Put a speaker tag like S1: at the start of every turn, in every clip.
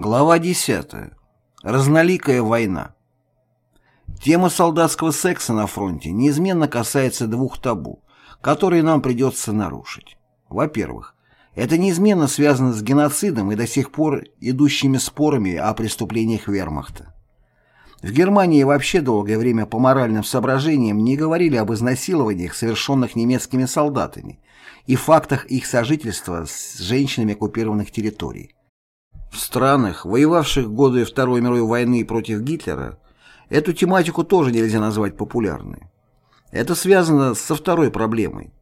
S1: Глава 10. Разноликая война. Тема солдатского секса на фронте неизменно касается двух табу, которые нам придется нарушить. Во-первых, это неизменно связано с геноцидом и до сих пор идущими спорами о преступлениях вермахта. В Германии вообще долгое время по моральным соображениям не говорили об изнасилованиях, совершенных немецкими солдатами, и фактах их сожительства с женщинами оккупированных территорий. В странах, воевавших годы Второй мировой войны против Гитлера, эту тематику тоже нельзя назвать популярной. Это связано со второй проблемой.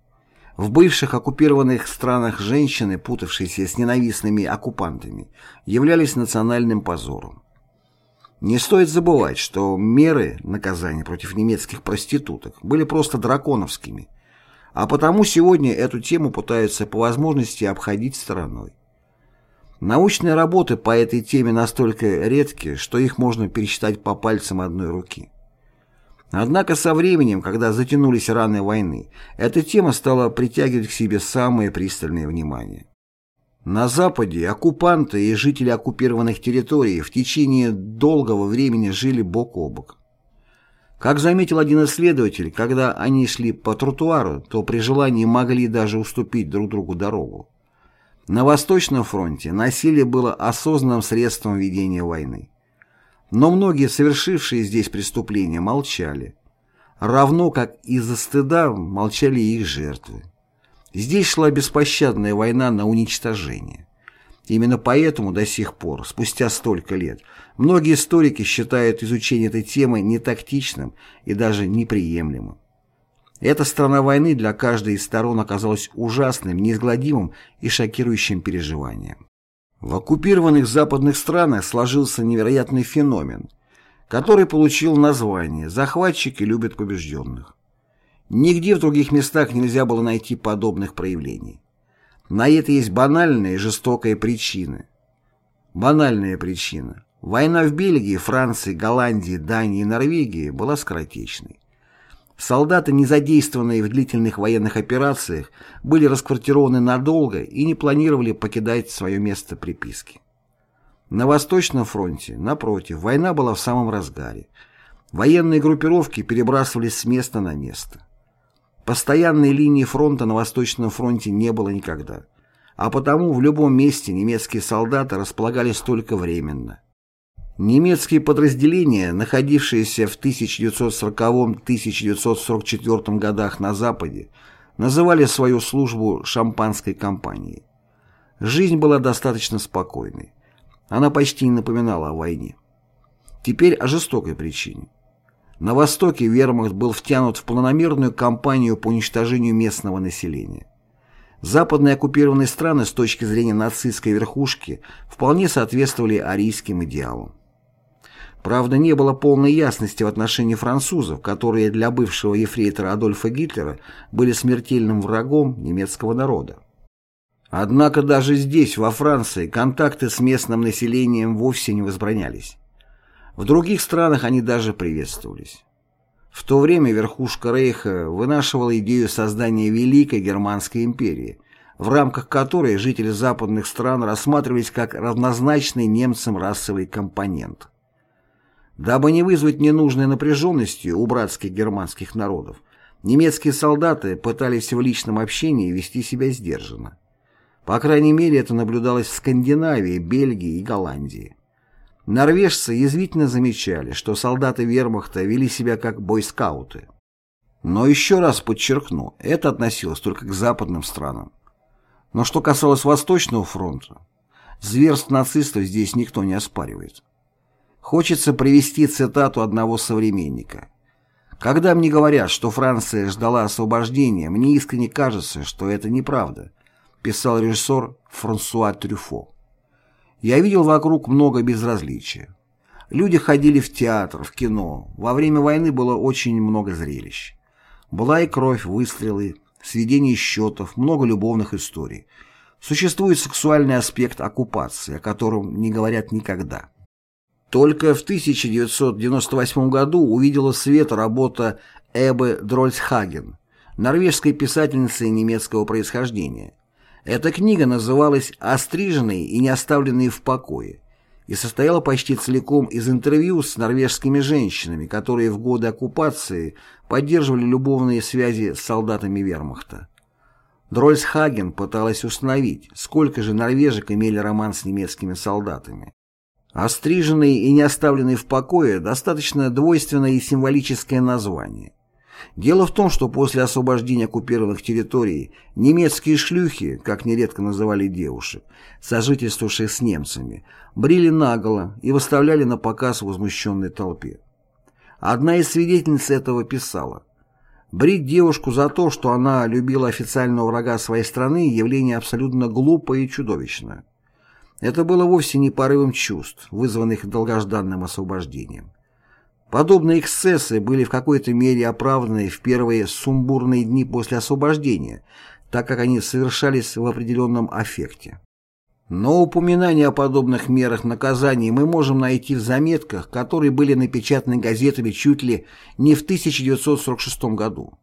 S1: В бывших оккупированных странах женщины, путавшиеся с ненавистными оккупантами, являлись национальным позором. Не стоит забывать, что меры наказания против немецких проституток были просто драконовскими, а потому сегодня эту тему пытаются по возможности обходить стороной. Научные работы по этой теме настолько редки, что их можно пересчитать по пальцам одной руки. Однако со временем, когда затянулись раны войны, эта тема стала притягивать к себе самое пристальное внимание. На Западе оккупанты и жители оккупированных территорий в течение долгого времени жили бок о бок. Как заметил один исследователь, когда они шли по тротуару, то при желании могли даже уступить друг другу дорогу. На Восточном фронте насилие было осознанным средством ведения войны. Но многие совершившие здесь преступления молчали. Равно как из-за стыда молчали их жертвы. Здесь шла беспощадная война на уничтожение. Именно поэтому до сих пор, спустя столько лет, многие историки считают изучение этой темы нетактичным и даже неприемлемым. Эта сторона войны для каждой из сторон оказалась ужасным, неизгладимым и шокирующим переживанием. В оккупированных западных странах сложился невероятный феномен, который получил название «захватчики любят побежденных». Нигде в других местах нельзя было найти подобных проявлений. На это есть банальная и жестокая причина. Банальная причина. Война в Бельгии, Франции, Голландии, Дании и Норвегии была скоротечной. Солдаты, не задействованные в длительных военных операциях, были расквартированы надолго и не планировали покидать свое место приписки. На Восточном фронте, напротив, война была в самом разгаре. Военные группировки перебрасывались с места на место. Постоянной линии фронта на Восточном фронте не было никогда, а потому в любом месте немецкие солдаты располагались только временно. Немецкие подразделения, находившиеся в 1940-1944 годах на Западе, называли свою службу «шампанской компанией». Жизнь была достаточно спокойной. Она почти не напоминала о войне. Теперь о жестокой причине. На Востоке вермахт был втянут в планомерную кампанию по уничтожению местного населения. Западные оккупированные страны с точки зрения нацистской верхушки вполне соответствовали арийским идеалам. Правда, не было полной ясности в отношении французов, которые для бывшего ефрейтора Адольфа Гитлера были смертельным врагом немецкого народа. Однако даже здесь, во Франции, контакты с местным населением вовсе не возбранялись. В других странах они даже приветствовались. В то время верхушка Рейха вынашивала идею создания Великой Германской империи, в рамках которой жители западных стран рассматривались как равнозначный немцам расовый компонент – Дабы не вызвать ненужной напряженности у братских германских народов, немецкие солдаты пытались в личном общении вести себя сдержанно. По крайней мере, это наблюдалось в Скандинавии, Бельгии и Голландии. Норвежцы язвительно замечали, что солдаты вермахта вели себя как бойскауты. Но еще раз подчеркну, это относилось только к западным странам. Но что касалось Восточного фронта, зверств нацистов здесь никто не оспаривает. Хочется привести цитату одного современника. «Когда мне говорят, что Франция ждала освобождения, мне искренне кажется, что это неправда», писал режиссер Франсуа Трюфо. «Я видел вокруг много безразличия. Люди ходили в театр, в кино. Во время войны было очень много зрелищ. Была и кровь, выстрелы, сведение счетов, много любовных историй. Существует сексуальный аспект оккупации, о котором не говорят никогда. Только в 1998 году увидела свет работа Эбы Дрольсхаген, норвежской писательницы немецкого происхождения. Эта книга называлась «Остриженные и не оставленные в покое». и состояла почти целиком из интервью с норвежскими женщинами, которые в годы оккупации поддерживали любовные связи с солдатами вермахта. Дрольсхаген пыталась установить, сколько же норвежек имели роман с немецкими солдатами. Остриженный и не оставленный в покое достаточно двойственное и символическое название. Дело в том, что после освобождения оккупированных территорий немецкие шлюхи, как нередко называли девушек, сожительствовавших с немцами, брили наголо и выставляли на показ возмущенной толпе. Одна из свидетельниц этого писала «Брить девушку за то, что она любила официального врага своей страны, явление абсолютно глупое и чудовищное». Это было вовсе не порывом чувств, вызванных долгожданным освобождением. Подобные эксцессы были в какой-то мере оправданы в первые сумбурные дни после освобождения, так как они совершались в определенном аффекте. Но упоминания о подобных мерах наказаний мы можем найти в заметках, которые были напечатаны газетами чуть ли не в 1946 году.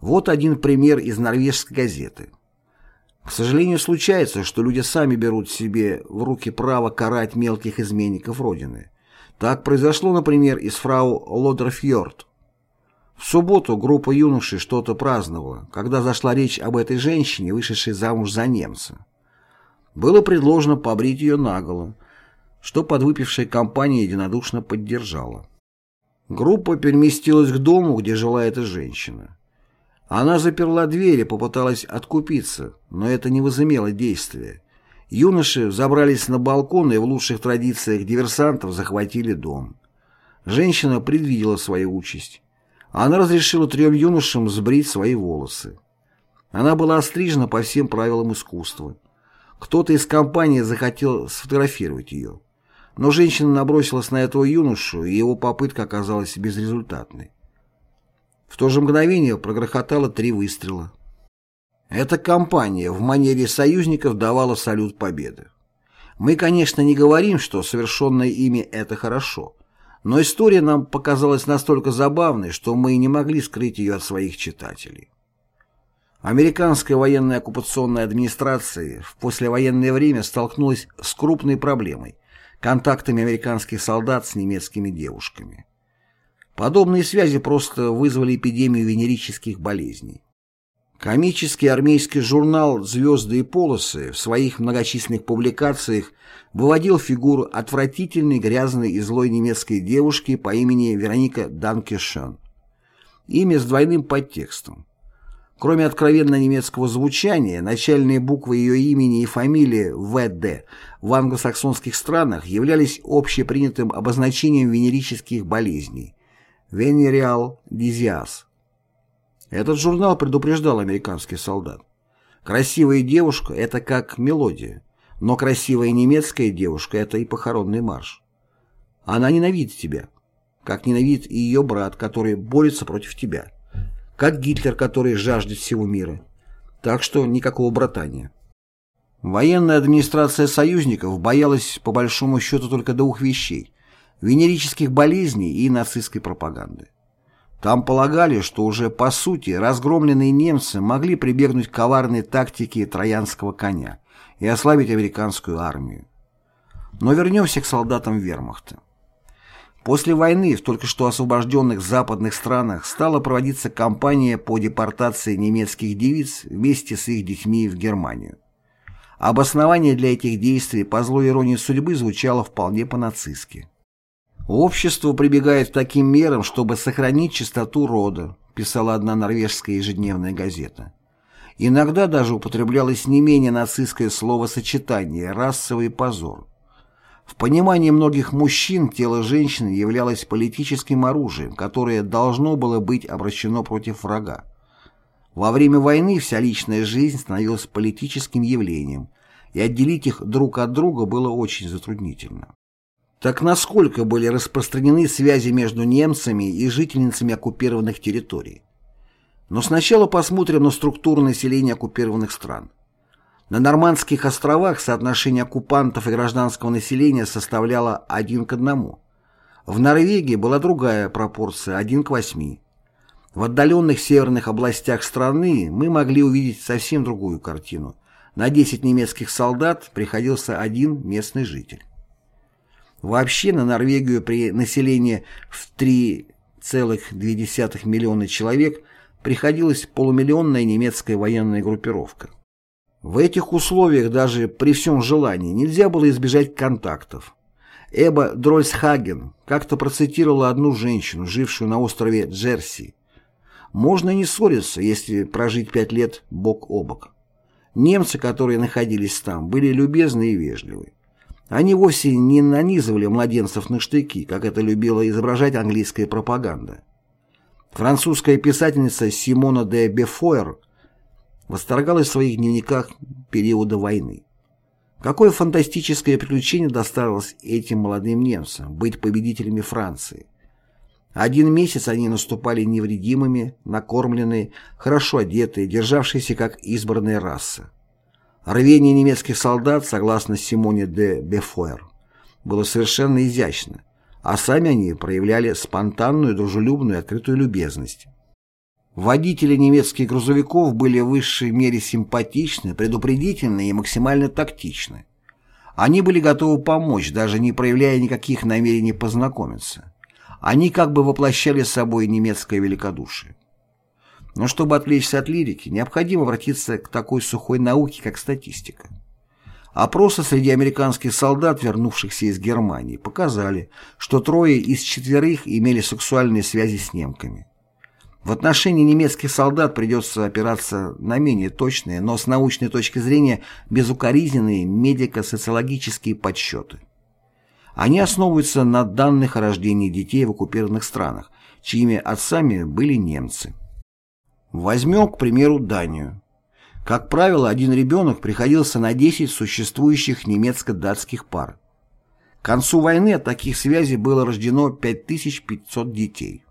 S1: Вот один пример из норвежской газеты. К сожалению, случается, что люди сами берут себе в руки право карать мелких изменников Родины. Так произошло, например, и с фрау Лодерфьорд. В субботу группа юношей что-то праздновала, когда зашла речь об этой женщине, вышедшей замуж за немца. Было предложено побрить ее наголо, что подвыпившая компания единодушно поддержала. Группа переместилась к дому, где жила эта женщина. Она заперла дверь и попыталась откупиться, но это не возымело действия. Юноши забрались на балкон и в лучших традициях диверсантов захватили дом. Женщина предвидела свою участь. Она разрешила трем юношам сбрить свои волосы. Она была острижена по всем правилам искусства. Кто-то из компании захотел сфотографировать ее. Но женщина набросилась на этого юношу, и его попытка оказалась безрезультатной. В то же мгновение прогрохотало три выстрела. Эта кампания в манере союзников давала салют победы. Мы, конечно, не говорим, что совершенное ими это хорошо, но история нам показалась настолько забавной, что мы не могли скрыть ее от своих читателей. Американская военная оккупационная администрация в послевоенное время столкнулась с крупной проблемой – контактами американских солдат с немецкими девушками. Подобные связи просто вызвали эпидемию венерических болезней. Комический армейский журнал «Звезды и полосы» в своих многочисленных публикациях выводил фигуру отвратительной, грязной и злой немецкой девушки по имени Вероника Данкешен. Имя с двойным подтекстом. Кроме откровенно немецкого звучания, начальные буквы ее имени и фамилии ВД в англосаксонских странах являлись общепринятым обозначением венерических болезней – венериал дизиаз этот журнал предупреждал американский солдат. Красивая девушка – это как мелодия, но красивая немецкая девушка – это и похоронный марш. Она ненавидит тебя, как ненавидит и ее брат, который борется против тебя, как Гитлер, который жаждет всего мира. Так что никакого братания. Военная администрация союзников боялась по большому счету только двух вещей – венерических болезней и нацистской пропаганды. Там полагали, что уже по сути разгромленные немцы могли прибегнуть к коварной тактике троянского коня и ослабить американскую армию. Но вернемся к солдатам вермахта. После войны в только что освобожденных западных странах стала проводиться кампания по депортации немецких девиц вместе с их детьми в Германию. Обоснование для этих действий по злой иронии судьбы звучало вполне по-нацистски. «Общество прибегает к таким мерам, чтобы сохранить чистоту рода», писала одна норвежская ежедневная газета. Иногда даже употреблялось не менее нацистское словосочетание «расовый позор». В понимании многих мужчин тело женщины являлось политическим оружием, которое должно было быть обращено против врага. Во время войны вся личная жизнь становилась политическим явлением, и отделить их друг от друга было очень затруднительно. Так насколько были распространены связи между немцами и жительницами оккупированных территорий? Но сначала посмотрим на структуру населения оккупированных стран. На Нормандских островах соотношение оккупантов и гражданского населения составляло 1 к 1. В Норвегии была другая пропорция – 1 к 8. В отдаленных северных областях страны мы могли увидеть совсем другую картину. На 10 немецких солдат приходился один местный житель. Вообще на Норвегию при населении в 3,2 миллиона человек приходилась полумиллионная немецкая военная группировка. В этих условиях даже при всем желании нельзя было избежать контактов. Эба Дрольсхаген как-то процитировала одну женщину, жившую на острове Джерси. «Можно не ссориться, если прожить пять лет бок о бок». Немцы, которые находились там, были любезны и вежливы. Они вовсе не нанизывали младенцев на штыки, как это любила изображать английская пропаганда. Французская писательница Симона де Бефойер восторгалась в своих дневниках периода войны. Какое фантастическое приключение досталось этим молодым немцам быть победителями Франции. Один месяц они наступали невредимыми, накормленные, хорошо одетые, державшиеся как избранная раса. Рвение немецких солдат, согласно Симоне де Бефойер, было совершенно изящно, а сами они проявляли спонтанную, дружелюбную, открытую любезность. Водители немецких грузовиков были в высшей мере симпатичны, предупредительны и максимально тактичны. Они были готовы помочь, даже не проявляя никаких намерений познакомиться. Они как бы воплощали собой немецкое великодушие. Но чтобы отвлечься от лирики, необходимо обратиться к такой сухой науке, как статистика. Опросы среди американских солдат, вернувшихся из Германии, показали, что трое из четверых имели сексуальные связи с немками. В отношении немецких солдат придется опираться на менее точные, но с научной точки зрения безукоризненные медико-социологические подсчеты. Они основываются на данных о рождении детей в оккупированных странах, чьими отцами были немцы. Возьмем, к примеру, Данию. Как правило, один ребенок приходился на 10 существующих немецко-датских пар. К концу войны от таких связей было рождено 5500 детей.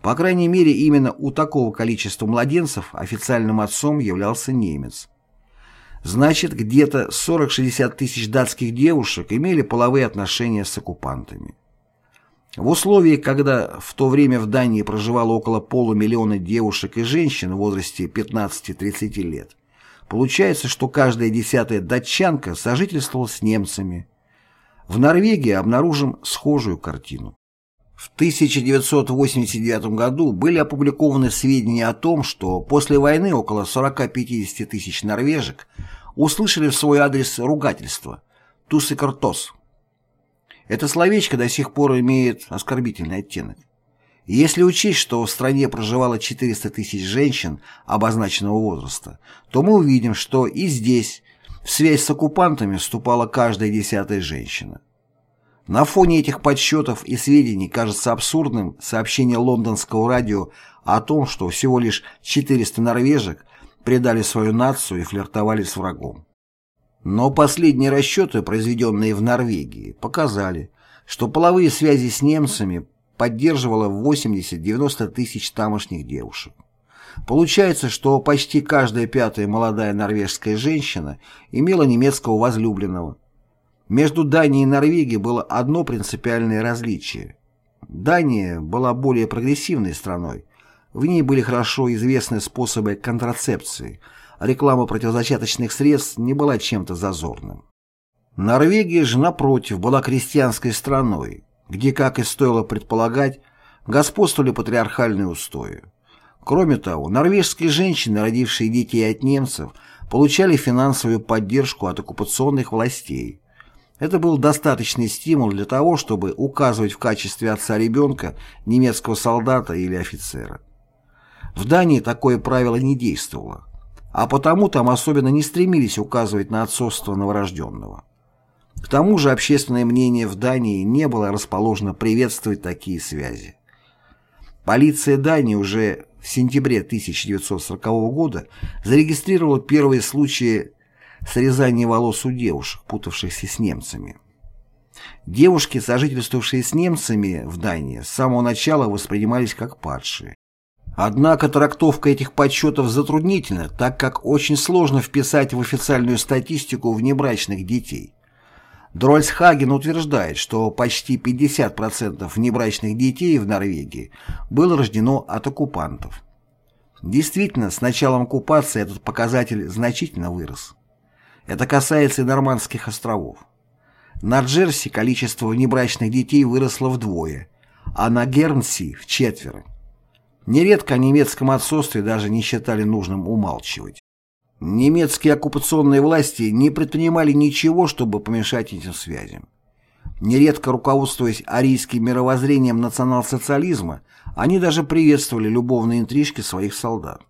S1: По крайней мере, именно у такого количества младенцев официальным отцом являлся немец. Значит, где-то 40-60 тысяч датских девушек имели половые отношения с оккупантами. В условиях, когда в то время в Дании проживало около полумиллиона девушек и женщин в возрасте 15-30 лет, получается, что каждая десятая датчанка сожительствовала с немцами. В Норвегии обнаружим схожую картину. В 1989 году были опубликованы сведения о том, что после войны около 40-50 тысяч норвежек услышали в свой адрес ругательство «тусикартос». Это словечко до сих пор имеет оскорбительный оттенок. если учесть, что в стране проживало 400 тысяч женщин обозначенного возраста, то мы увидим, что и здесь в связь с оккупантами вступала каждая десятая женщина. На фоне этих подсчетов и сведений кажется абсурдным сообщение лондонского радио о том, что всего лишь 400 норвежек предали свою нацию и флиртовали с врагом. Но последние расчеты, произведенные в Норвегии, показали, что половые связи с немцами поддерживало 80-90 тысяч тамошних девушек. Получается, что почти каждая пятая молодая норвежская женщина имела немецкого возлюбленного – между Данией и Норвегией было одно принципиальное различие. Дания была более прогрессивной страной. В ней были хорошо известны способы контрацепции, реклама противозачаточных средств не была чем-то зазорным. Норвегия же, напротив, была крестьянской страной, где, как и стоило предполагать, господствовали патриархальные устои. Кроме того, норвежские женщины, родившие детей от немцев, получали финансовую поддержку от оккупационных властей, это был достаточный стимул для того, чтобы указывать в качестве отца ребенка немецкого солдата или офицера. В Дании такое правило не действовало, а потому там особенно не стремились указывать на отцовство новорожденного. К тому же общественное мнение в Дании не было расположено приветствовать такие связи. Полиция Дании уже в сентябре 1940 года зарегистрировала первые случаи срезание волос у девушек, путавшихся с немцами. Девушки, сожительствовавшие с немцами в Дании, с самого начала воспринимались как падшие. Однако трактовка этих подсчетов затруднительна, так как очень сложно вписать в официальную статистику внебрачных детей. Дрольсхаген утверждает, что почти 50% внебрачных детей в Норвегии было рождено от оккупантов. Действительно, с началом оккупации этот показатель значительно вырос. Это касается и Нормандских островов. На Джерси количество внебрачных детей выросло вдвое, а на Гернси – в четверо. Нередко о немецком отцовстве даже не считали нужным умалчивать. Немецкие оккупационные власти не предпринимали ничего, чтобы помешать этим связям. Нередко руководствуясь арийским мировоззрением национал-социализма, они даже приветствовали любовные интрижки своих солдат.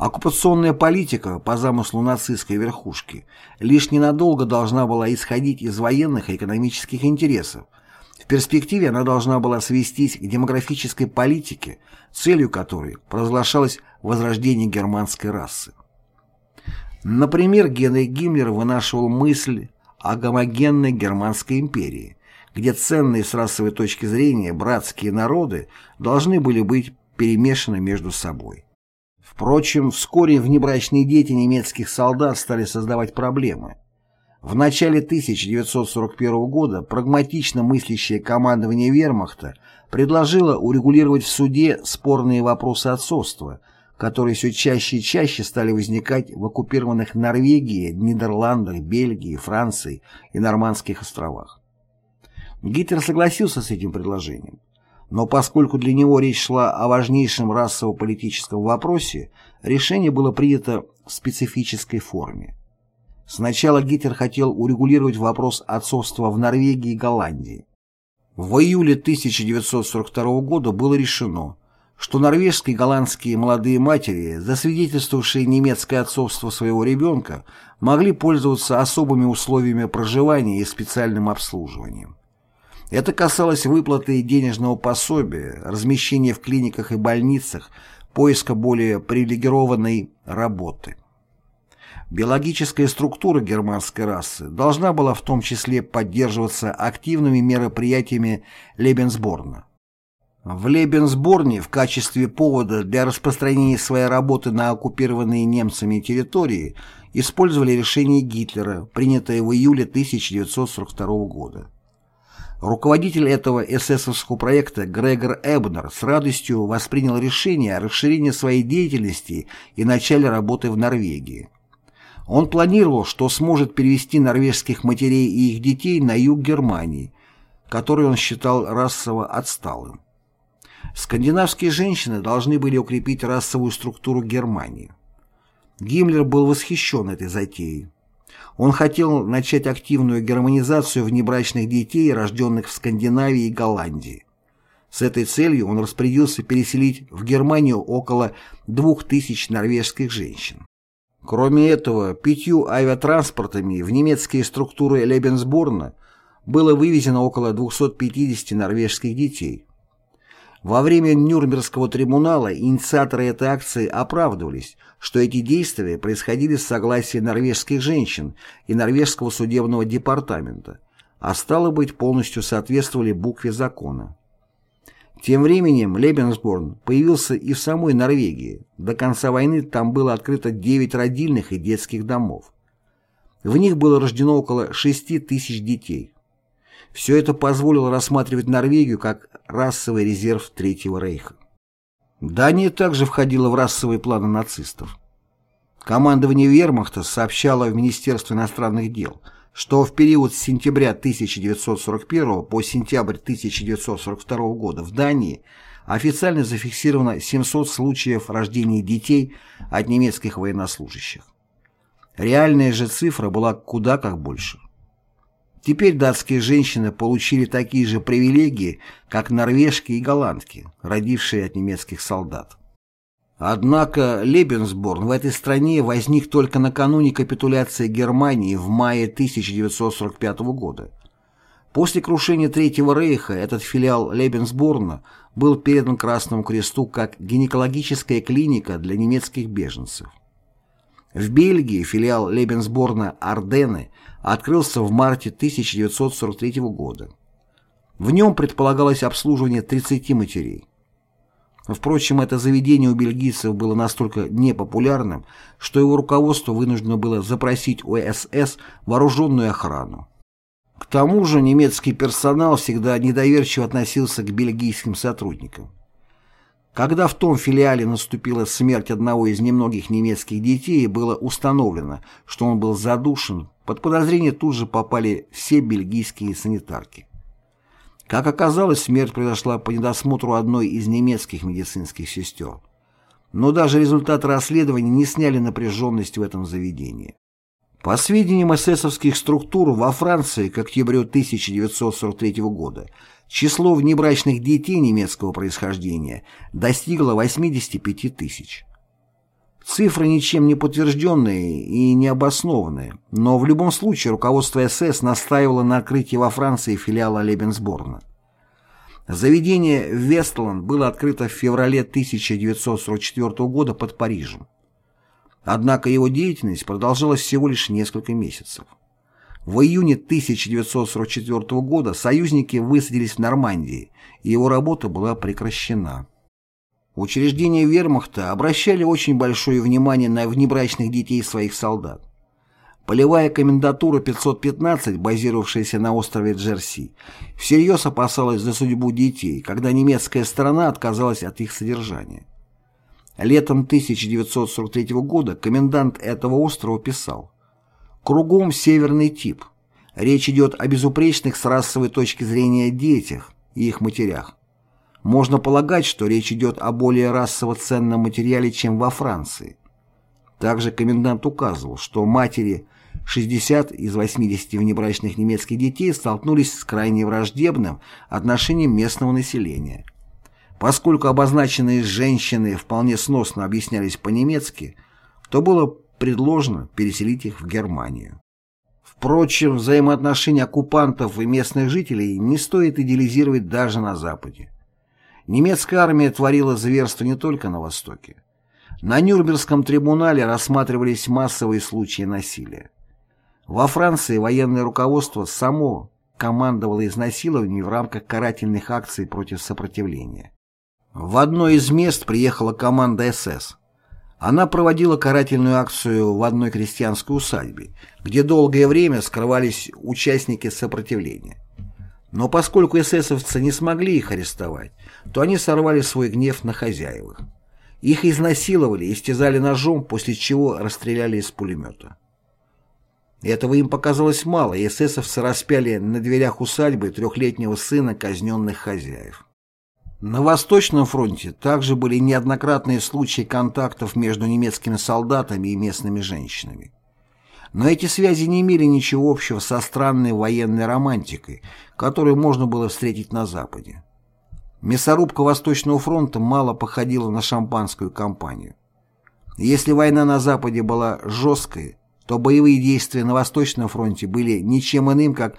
S1: Оккупационная политика, по замыслу нацистской верхушки, лишь ненадолго должна была исходить из военных и экономических интересов. Перспективе она должна была свестись к демографической политике, целью которой провозглашалось возрождение германской расы. Например, Генрих Гиммлер вынашивал мысль о гомогенной Германской империи, где ценные с расовой точки зрения братские народы должны были быть перемешаны между собой. Впрочем, вскоре внебрачные дети немецких солдат стали создавать проблемы. В начале 1941 года прагматично мыслящее командование вермахта предложило урегулировать в суде спорные вопросы отцовства – которые все чаще и чаще стали возникать в оккупированных Норвегии, Нидерландах, Бельгии, Франции и Нормандских островах. Гитлер согласился с этим предложением, но поскольку для него речь шла о важнейшем расово-политическом вопросе, решение было принято в специфической форме. Сначала Гитлер хотел урегулировать вопрос отцовства в Норвегии и Голландии. В июле 1942 года было решено, что норвежские и голландские молодые матери, засвидетельствовавшие немецкое отцовство своего ребенка, могли пользоваться особыми условиями проживания и специальным обслуживанием. Это касалось выплаты денежного пособия, размещения в клиниках и больницах, поиска более привилегированной работы. Биологическая структура германской расы должна была в том числе поддерживаться активными мероприятиями Лебенсборна. В Лебенсборне в качестве повода для распространения своей работы на оккупированные немцами территории использовали решение Гитлера, принятое в июле 1942 года. Руководитель этого эсэсовского проекта Грегор Эбнер с радостью воспринял решение о расширении своей деятельности и начале работы в Норвегии. Он планировал, что сможет перевести норвежских матерей и их детей на юг Германии, который он считал расово отсталым. Скандинавские женщины должны были укрепить расовую структуру Германии. Гиммлер был восхищен этой затеей. Он хотел начать активную германизацию внебрачных детей, рожденных в Скандинавии и Голландии. С этой целью он распорядился переселить в Германию около 2000 норвежских женщин. Кроме этого, пятью авиатранспортами в немецкие структуры Лебенсборна было вывезено около 250 норвежских детей. Во время Нюрнбергского трибунала инициаторы этой акции оправдывались, что эти действия происходили с согласия норвежских женщин и норвежского судебного департамента, а стало быть, полностью соответствовали букве закона. Тем временем Лебенсборн появился и в самой Норвегии. До конца войны там было открыто 9 родильных и детских домов. В них было рождено около 6 тысяч детей. Все это позволило рассматривать Норвегию как расовый резерв Третьего Рейха. Дания также входила в расовые планы нацистов. Командование вермахта сообщало в Министерство иностранных дел, что в период с сентября 1941 по сентябрь 1942 года в Дании официально зафиксировано 700 случаев рождения детей от немецких военнослужащих. Реальная же цифра была куда как больше. Теперь датские женщины получили такие же привилегии, как норвежки и голландки, родившие от немецких солдат. Однако Лебенсборн в этой стране возник только накануне капитуляции Германии в мае 1945 года. После крушения Третьего Рейха этот филиал Лебенсборна был передан Красному Кресту как гинекологическая клиника для немецких беженцев. В Бельгии филиал Лебенсборна Арденны открылся в марте 1943 года. В нем предполагалось обслуживание 30 матерей. Впрочем, это заведение у бельгийцев было настолько непопулярным, что его руководство вынуждено было запросить у СС вооруженную охрану. К тому же немецкий персонал всегда недоверчиво относился к бельгийским сотрудникам. Когда в том филиале наступила смерть одного из немногих немецких детей, было установлено, что он был задушен, под подозрение тут же попали все бельгийские санитарки. Как оказалось, смерть произошла по недосмотру одной из немецких медицинских сестер. Но даже результаты расследования не сняли напряженность в этом заведении. По сведениям эсэсовских структур, во Франции к октябрю 1943 года число внебрачных детей немецкого происхождения достигло 85 тысяч. Цифры ничем не подтвержденные и не обоснованные, но в любом случае руководство СС настаивало на открытии во Франции филиала Лебенсборна. Заведение Вестланд было открыто в феврале 1944 года под Парижем. Однако его деятельность продолжалась всего лишь несколько месяцев. В июне 1944 года союзники высадились в Нормандии, и его работа была прекращена. Учреждения вермахта обращали очень большое внимание на внебрачных детей своих солдат. Полевая комендатура 515, базировавшаяся на острове Джерси, всерьез опасалась за судьбу детей, когда немецкая сторона отказалась от их содержания. Летом 1943 года комендант этого острова писал «Кругом северный тип. Речь идет о безупречных с расовой точки зрения детях и их матерях. Можно полагать, что речь идет о более расово ценном материале, чем во Франции. Также комендант указывал, что матери 60 из 80 внебрачных немецких детей столкнулись с крайне враждебным отношением местного населения – Поскольку обозначенные женщины вполне сносно объяснялись по-немецки, то было предложено переселить их в Германию. Впрочем, взаимоотношения оккупантов и местных жителей не стоит идеализировать даже на Западе. Немецкая армия творила зверство не только на Востоке. На Нюрнбергском трибунале рассматривались массовые случаи насилия. Во Франции военное руководство само командовало изнасилованием в рамках карательных акций против сопротивления. В одно из мест приехала команда СС. Она проводила карательную акцию в одной крестьянской усадьбе, где долгое время скрывались участники сопротивления. Но поскольку эсэсовцы не смогли их арестовать, то они сорвали свой гнев на хозяевах. Их изнасиловали, истязали ножом, после чего расстреляли из пулемета. Этого им показалось мало, и эсэсовцы распяли на дверях усадьбы трехлетнего сына казненных хозяев. На Восточном фронте также были неоднократные случаи контактов между немецкими солдатами и местными женщинами. Но эти связи не имели ничего общего со странной военной романтикой, которую можно было встретить на Западе. Мясорубка Восточного фронта мало походила на шампанскую кампанию. Если война на Западе была жесткой, то боевые действия на Восточном фронте были ничем иным, как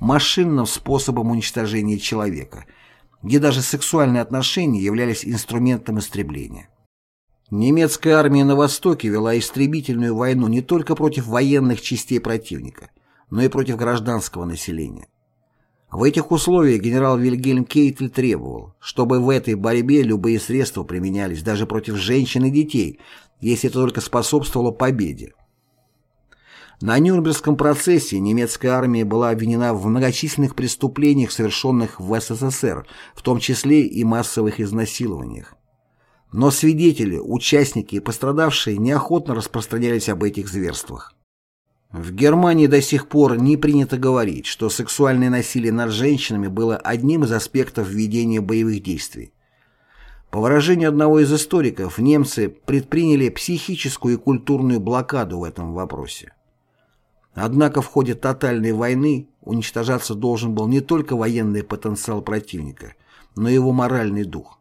S1: машинным способом уничтожения человека – где даже сексуальные отношения являлись инструментом истребления. Немецкая армия на Востоке вела истребительную войну не только против военных частей противника, но и против гражданского населения. В этих условиях генерал Вильгельм Кейтель требовал, чтобы в этой борьбе любые средства применялись даже против женщин и детей, если это только способствовало победе. На Нюрнбергском процессе немецкая армия была обвинена в многочисленных преступлениях, совершенных в СССР, в том числе и массовых изнасилованиях. Но свидетели, участники и пострадавшие неохотно распространялись об этих зверствах. В Германии до сих пор не принято говорить, что сексуальное насилие над женщинами было одним из аспектов ведения боевых действий. По выражению одного из историков, немцы предприняли психическую и культурную блокаду в этом вопросе. Однако в ходе тотальной войны уничтожаться должен был не только военный потенциал противника, но и его моральный дух.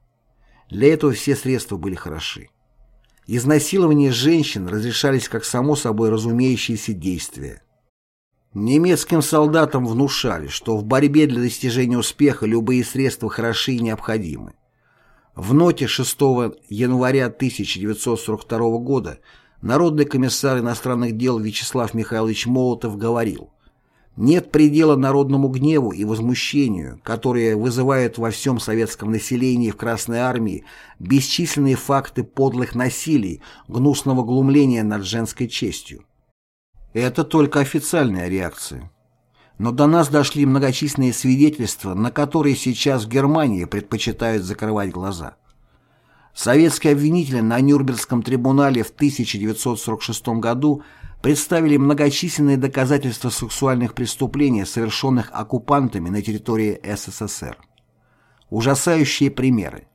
S1: Для этого все средства были хороши. Изнасилования женщин разрешались как само собой разумеющиеся действия. Немецким солдатам внушали, что в борьбе для достижения успеха любые средства хороши и необходимы. В ноте 6 января 1942 года Народный комиссар иностранных дел Вячеслав Михайлович Молотов говорил, «Нет предела народному гневу и возмущению, которые вызывают во всем советском населении в Красной Армии бесчисленные факты подлых насилий, гнусного глумления над женской честью». Это только официальная реакция. Но до нас дошли многочисленные свидетельства, на которые сейчас в Германии предпочитают закрывать глаза. Советские обвинители на Нюрнбергском трибунале в 1946 году представили многочисленные доказательства сексуальных преступлений, совершенных оккупантами на территории СССР. Ужасающие примеры.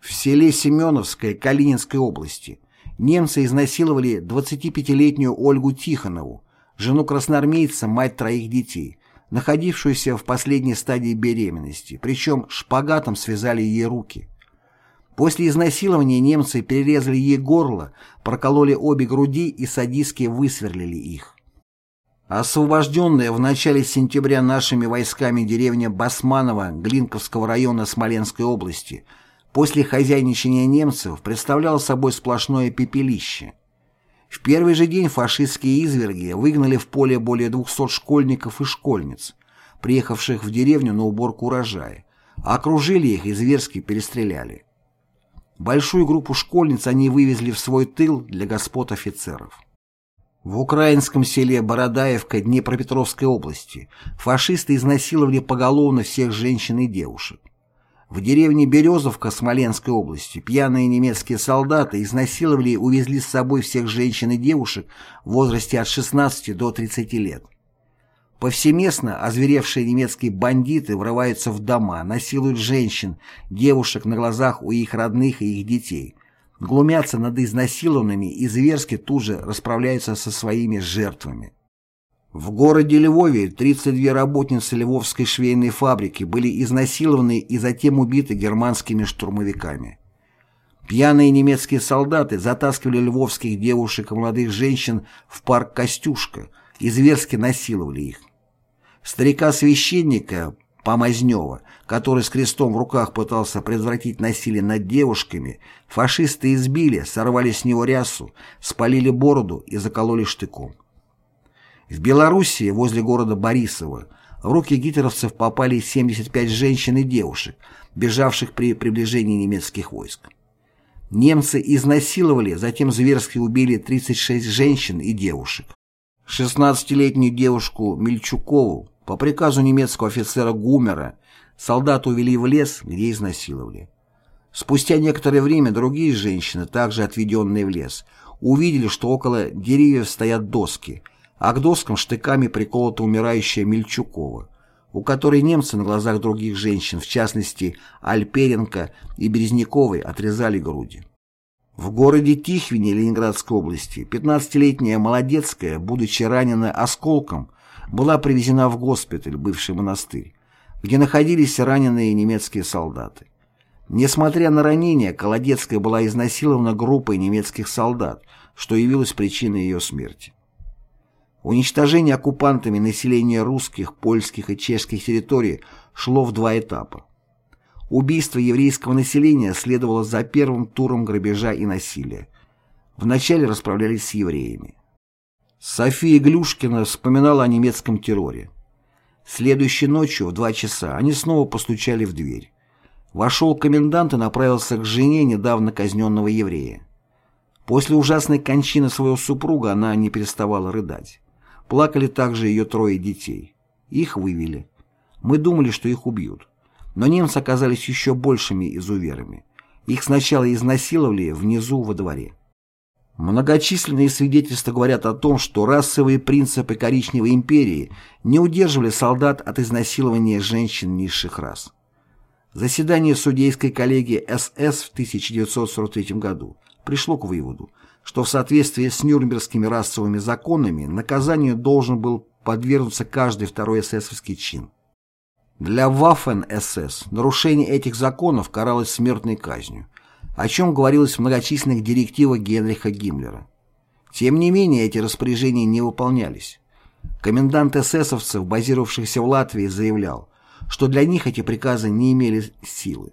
S1: В селе Семеновское Калининской области немцы изнасиловали 25-летнюю Ольгу Тихонову, жену красноармейца, мать троих детей, находившуюся в последней стадии беременности, причем шпагатом связали ей руки. После изнасилования немцы перерезали ей горло, прокололи обе груди и садистски высверлили их. Освобожденная в начале сентября нашими войсками деревня Басманова Глинковского района Смоленской области после хозяйничания немцев представляла собой сплошное пепелище. В первый же день фашистские изверги выгнали в поле более 200 школьников и школьниц, приехавших в деревню на уборку урожая, окружили их и зверски перестреляли. Большую группу школьниц они вывезли в свой тыл для господ офицеров. В украинском селе Бородаевка Днепропетровской области фашисты изнасиловали поголовно всех женщин и девушек. В деревне Березовка Смоленской области пьяные немецкие солдаты изнасиловали и увезли с собой всех женщин и девушек в возрасте от 16 до 30 лет. Повсеместно озверевшие немецкие бандиты врываются в дома, насилуют женщин, девушек на глазах у их родных и их детей, глумятся над изнасилованными и зверски тут же расправляются со своими жертвами. В городе Львове 32 работницы Львовской швейной фабрики были изнасилованы и затем убиты германскими штурмовиками. Пьяные немецкие солдаты затаскивали львовских девушек и молодых женщин в парк «Костюшка» и зверски насиловали их. Старика-священника Помазнева, который с крестом в руках пытался предотвратить насилие над девушками, фашисты избили, сорвали с него рясу, спалили бороду и закололи штыком. В Белоруссии, возле города Борисово, в руки гитлеровцев попали 75 женщин и девушек, бежавших при приближении немецких войск. Немцы изнасиловали, затем зверски убили 36 женщин и девушек. 16-летнюю девушку Мельчукову по приказу немецкого офицера Гумера солдаты увели в лес, где изнасиловали. Спустя некоторое время другие женщины, также отведенные в лес, увидели, что около деревьев стоят доски – а к доскам штыками приколота умирающая Мельчукова, у которой немцы на глазах других женщин, в частности Альперенко и Березняковой, отрезали груди. В городе Тихвине Ленинградской области 15-летняя Молодецкая, будучи ранена осколком, была привезена в госпиталь, бывший монастырь, где находились раненые немецкие солдаты. Несмотря на ранения, Колодецкая была изнасилована группой немецких солдат, что явилось причиной ее смерти. Уничтожение оккупантами населения русских, польских и чешских территорий шло в два этапа. Убийство еврейского населения следовало за первым туром грабежа и насилия. Вначале расправлялись с евреями. София Глюшкина вспоминала о немецком терроре. Следующей ночью в два часа они снова постучали в дверь. Вошел комендант и направился к жене недавно казненного еврея. После ужасной кончины своего супруга она не переставала рыдать. Плакали также ее трое детей. Их вывели. Мы думали, что их убьют. Но немцы оказались еще большими изуверами. Их сначала изнасиловали внизу во дворе. Многочисленные свидетельства говорят о том, что расовые принципы коричневой империи не удерживали солдат от изнасилования женщин низших рас. Заседание судейской коллегии СС в 1943 году пришло к выводу, что в соответствии с нюрнбергскими расовыми законами наказанию должен был подвергнуться каждый второй эсэсовский чин. Для Waffen-СС нарушение этих законов каралось смертной казнью, о чем говорилось в многочисленных директивах Генриха Гиммлера. Тем не менее, эти распоряжения не выполнялись. Комендант эсэсовцев, базировавшихся в Латвии, заявлял, что для них эти приказы не имели силы.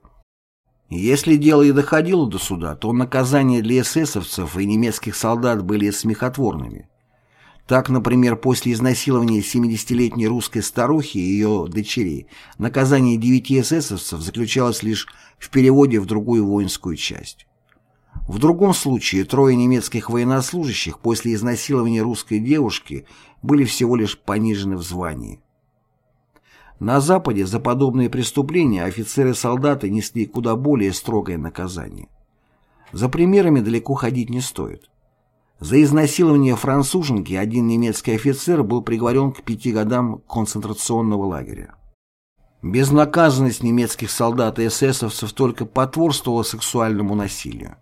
S1: Если дело и доходило до суда, то наказания для эсэсовцев и немецких солдат были смехотворными. Так, например, после изнасилования 70-летней русской старухи и ее дочерей наказание девяти эсэсовцев заключалось лишь в переводе в другую воинскую часть. В другом случае трое немецких военнослужащих после изнасилования русской девушки были всего лишь понижены в звании. На Западе за подобные преступления офицеры-солдаты несли куда более строгое наказание. За примерами далеко ходить не стоит. За изнасилование француженки один немецкий офицер был приговорен к пяти годам концентрационного лагеря. Безнаказанность немецких солдат и эсэсовцев только потворствовала сексуальному насилию.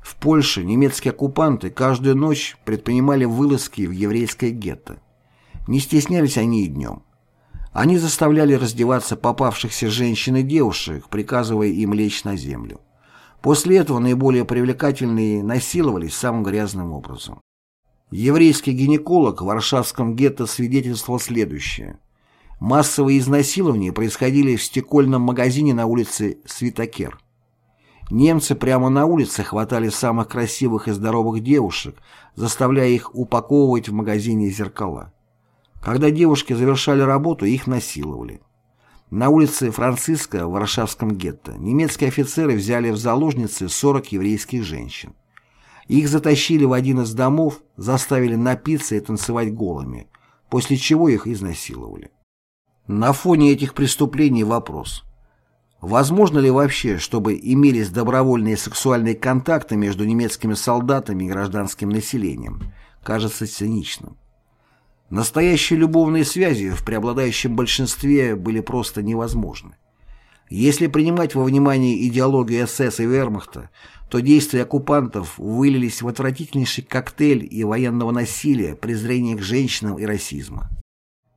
S1: В Польше немецкие оккупанты каждую ночь предпринимали вылазки в еврейское гетто. Не стеснялись они и днем. Они заставляли раздеваться попавшихся женщин и девушек, приказывая им лечь на землю. После этого наиболее привлекательные насиловались самым грязным образом. Еврейский гинеколог в Варшавском гетто свидетельствовал следующее. Массовые изнасилования происходили в стекольном магазине на улице Свитокер. Немцы прямо на улице хватали самых красивых и здоровых девушек, заставляя их упаковывать в магазине зеркала. Когда девушки завершали работу, их насиловали. На улице Франциска в Варшавском гетто немецкие офицеры взяли в заложницы 40 еврейских женщин. Их затащили в один из домов, заставили напиться и танцевать голыми, после чего их изнасиловали. На фоне этих преступлений вопрос – Возможно ли вообще, чтобы имелись добровольные сексуальные контакты между немецкими солдатами и гражданским населением? Кажется циничным. Настоящие любовные связи в преобладающем большинстве были просто невозможны. Если принимать во внимание идеологию СС и Вермахта, то действия оккупантов вылились в отвратительнейший коктейль и военного насилия, презрения к женщинам и расизма.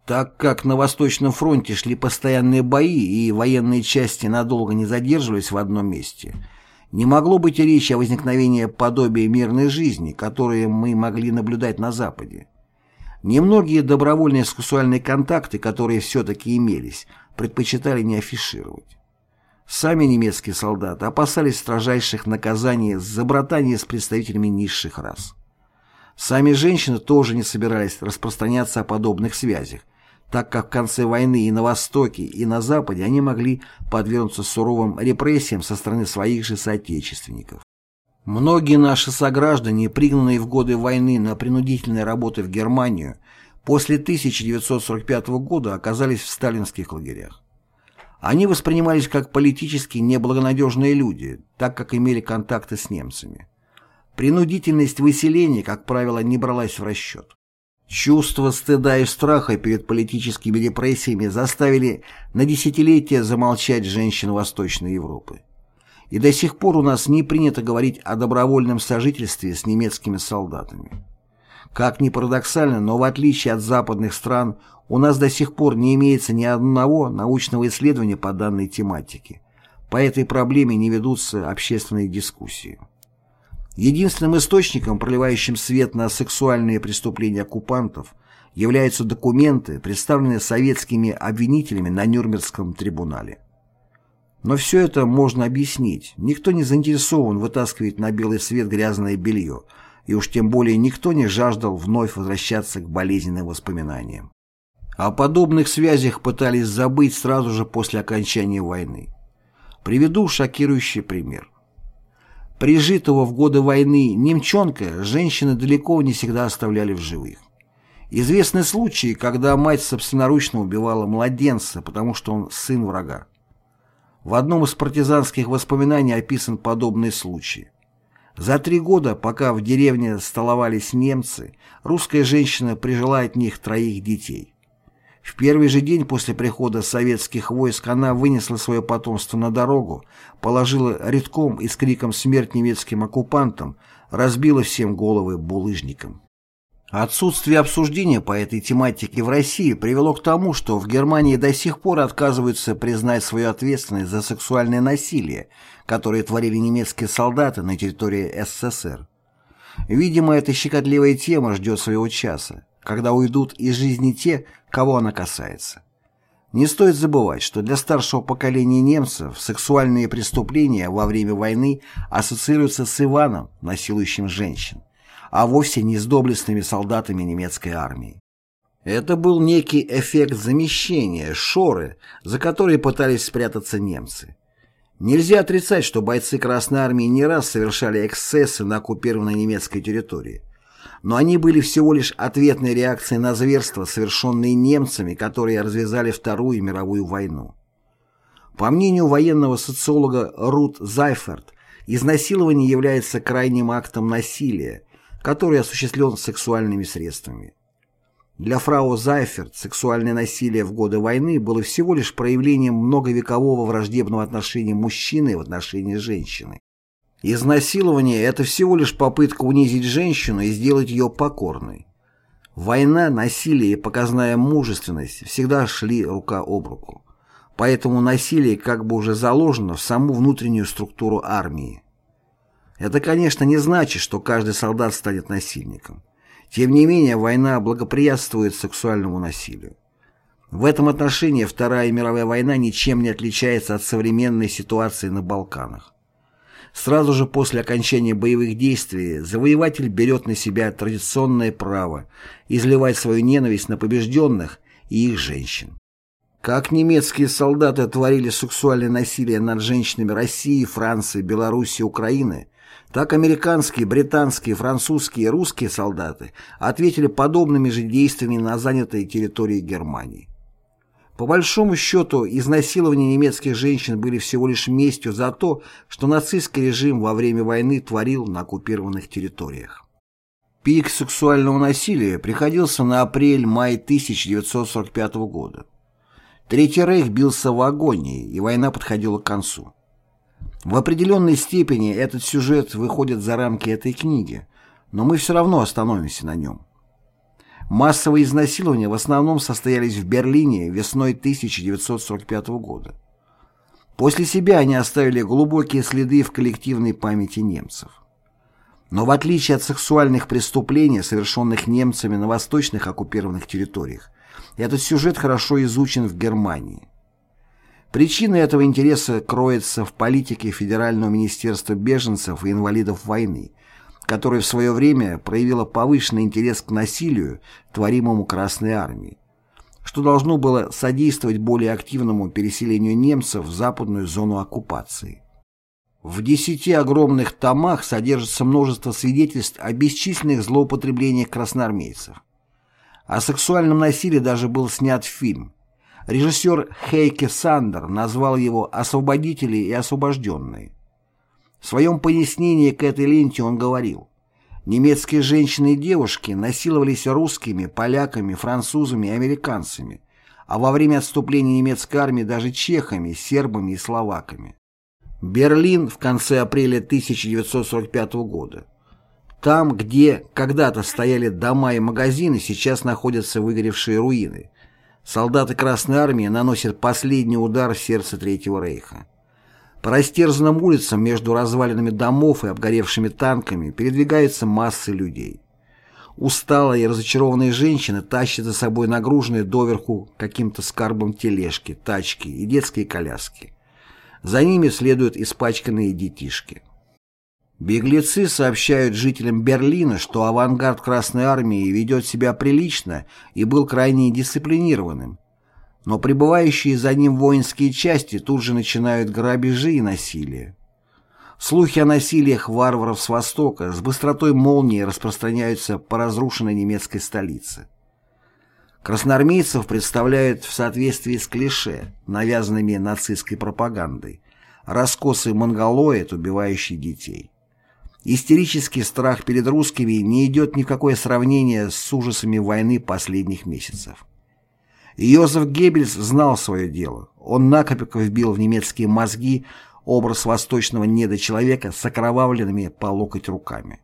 S1: Так как на Восточном фронте шли постоянные бои и военные части надолго не задерживались в одном месте, не могло быть и речи о возникновении подобия мирной жизни, которые мы могли наблюдать на Западе. Немногие добровольные сексуальные контакты, которые все-таки имелись, предпочитали не афишировать. Сами немецкие солдаты опасались строжайших наказаний за братание с представителями низших рас. Сами женщины тоже не собирались распространяться о подобных связях, так как в конце войны и на Востоке, и на Западе они могли подвергнуться суровым репрессиям со стороны своих же соотечественников. Многие наши сограждане, пригнанные в годы войны на принудительные работы в Германию, после 1945 года оказались в сталинских лагерях. Они воспринимались как политически неблагонадежные люди, так как имели контакты с немцами. Принудительность выселения, как правило, не бралась в расчет. Чувство стыда и страха перед политическими репрессиями заставили на десятилетия замолчать женщин Восточной Европы. И до сих пор у нас не принято говорить о добровольном сожительстве с немецкими солдатами. Как ни парадоксально, но в отличие от западных стран, у нас до сих пор не имеется ни одного научного исследования по данной тематике. По этой проблеме не ведутся общественные дискуссии. Единственным источником, проливающим свет на сексуальные преступления оккупантов, являются документы, представленные советскими обвинителями на Нюрнбергском трибунале. Но все это можно объяснить. Никто не заинтересован вытаскивать на белый свет грязное белье, и уж тем более никто не жаждал вновь возвращаться к болезненным воспоминаниям. О подобных связях пытались забыть сразу же после окончания войны. Приведу шокирующий пример. Прижитого в годы войны немчонка женщины далеко не всегда оставляли в живых. Известны случаи, когда мать собственноручно убивала младенца, потому что он сын врага. В одном из партизанских воспоминаний описан подобный случай. За три года, пока в деревне столовались немцы, русская женщина прижила от них троих детей. В первый же день после прихода советских войск она вынесла свое потомство на дорогу, положила редком и с криком «Смерть немецким оккупантам!» разбила всем головы булыжником. Отсутствие обсуждения по этой тематике в России привело к тому, что в Германии до сих пор отказываются признать свою ответственность за сексуальное насилие, которое творили немецкие солдаты на территории СССР. Видимо, эта щекотливая тема ждет своего часа когда уйдут из жизни те, кого она касается. Не стоит забывать, что для старшего поколения немцев сексуальные преступления во время войны ассоциируются с Иваном, насилующим женщин, а вовсе не с доблестными солдатами немецкой армии. Это был некий эффект замещения, шоры, за которые пытались спрятаться немцы. Нельзя отрицать, что бойцы Красной Армии не раз совершали эксцессы на оккупированной немецкой территории но они были всего лишь ответной реакцией на зверства, совершенные немцами, которые развязали Вторую мировую войну. По мнению военного социолога Рут Зайферт, изнасилование является крайним актом насилия, который осуществлен сексуальными средствами. Для фрау Зайферт сексуальное насилие в годы войны было всего лишь проявлением многовекового враждебного отношения мужчины в отношении женщины. Изнасилование – это всего лишь попытка унизить женщину и сделать ее покорной. Война, насилие и показная мужественность всегда шли рука об руку. Поэтому насилие как бы уже заложено в саму внутреннюю структуру армии. Это, конечно, не значит, что каждый солдат станет насильником. Тем не менее, война благоприятствует сексуальному насилию. В этом отношении Вторая мировая война ничем не отличается от современной ситуации на Балканах. Сразу же после окончания боевых действий завоеватель берет на себя традиционное право изливать свою ненависть на побежденных и их женщин. Как немецкие солдаты творили сексуальное насилие над женщинами России, Франции, Белоруссии, Украины, так американские, британские, французские и русские солдаты ответили подобными же действиями на занятой территории Германии. По большому счету, изнасилования немецких женщин были всего лишь местью за то, что нацистский режим во время войны творил на оккупированных территориях. Пик сексуального насилия приходился на апрель-май 1945 года. Третий рейх бился в агонии, и война подходила к концу. В определенной степени этот сюжет выходит за рамки этой книги, но мы все равно остановимся на нем. Массовые изнасилования в основном состоялись в Берлине весной 1945 года. После себя они оставили глубокие следы в коллективной памяти немцев. Но в отличие от сексуальных преступлений, совершенных немцами на восточных оккупированных территориях, этот сюжет хорошо изучен в Германии. Причина этого интереса кроется в политике Федерального министерства беженцев и инвалидов войны, которое в свое время проявило повышенный интерес к насилию, творимому Красной Армией, что должно было содействовать более активному переселению немцев в западную зону оккупации. В десяти огромных томах содержится множество свидетельств о бесчисленных злоупотреблениях красноармейцев. О сексуальном насилии даже был снят фильм. Режиссер Хейке Сандер назвал его «Освободители и освобожденные». В своем пояснении к этой ленте он говорил, немецкие женщины и девушки насиловались русскими, поляками, французами и американцами, а во время отступления немецкой армии даже чехами, сербами и словаками. Берлин в конце апреля 1945 года. Там, где когда-то стояли дома и магазины, сейчас находятся выгоревшие руины. Солдаты Красной Армии наносят последний удар в сердце Третьего Рейха. По растерзанным улицам между развалинами домов и обгоревшими танками передвигаются массы людей. Усталые и разочарованные женщины тащат за собой нагруженные доверху каким-то скарбом тележки, тачки и детские коляски. За ними следуют испачканные детишки. Беглецы сообщают жителям Берлина, что авангард Красной Армии ведет себя прилично и был крайне дисциплинированным. Но прибывающие за ним воинские части тут же начинают грабежи и насилие. Слухи о насилиях варваров с Востока с быстротой молнии распространяются по разрушенной немецкой столице. Красноармейцев представляют в соответствии с клише, навязанными нацистской пропагандой, раскосы монголоид, убивающий детей. Истерический страх перед русскими не идет ни в какое сравнение с ужасами войны последних месяцев. Йозеф Геббельс знал свое дело. Он накопико вбил в немецкие мозги образ восточного недочеловека с окровавленными по локоть руками.